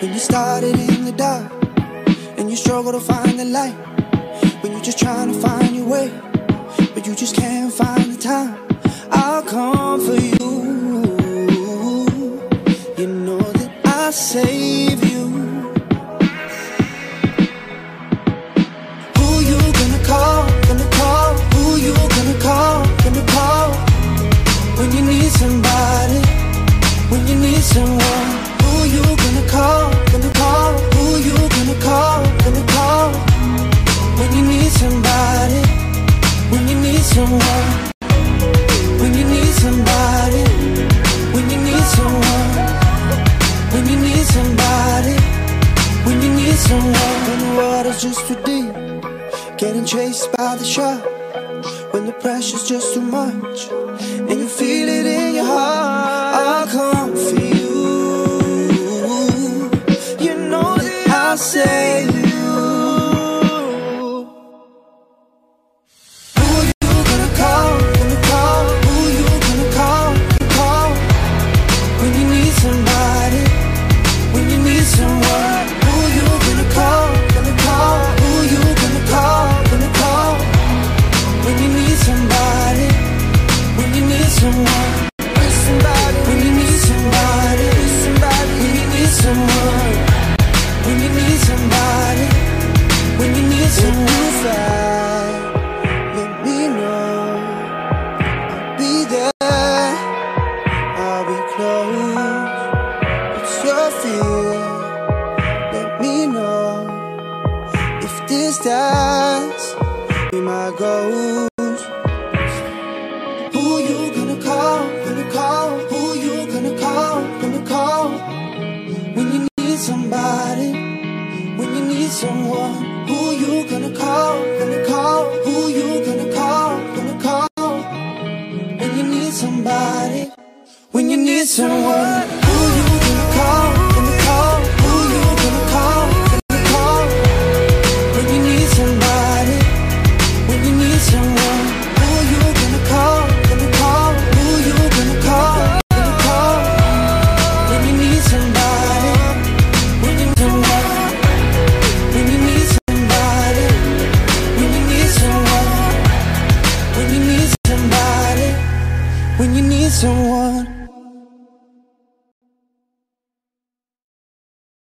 When you started in the dark and you struggle to find the light. When you're just trying to find your way, but you just can't find the time. I'll come for you. You know that I'll save someone. When you need somebody, when you need someone. When you need somebody, when you need someone. When the water's just too deep, getting chased by the shark. When the pressure's just too much, and you feel it in your heart. I'll come for you. You know that I'll save if. Be my ghost. Who you gonna call? Gonna call? Who you gonna call? Gonna call? When you need somebody, when you need someone. Who you gonna call? Gonna call? Who you gonna call? Gonna call? When you need somebody, when you need someone. someone